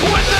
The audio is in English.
What the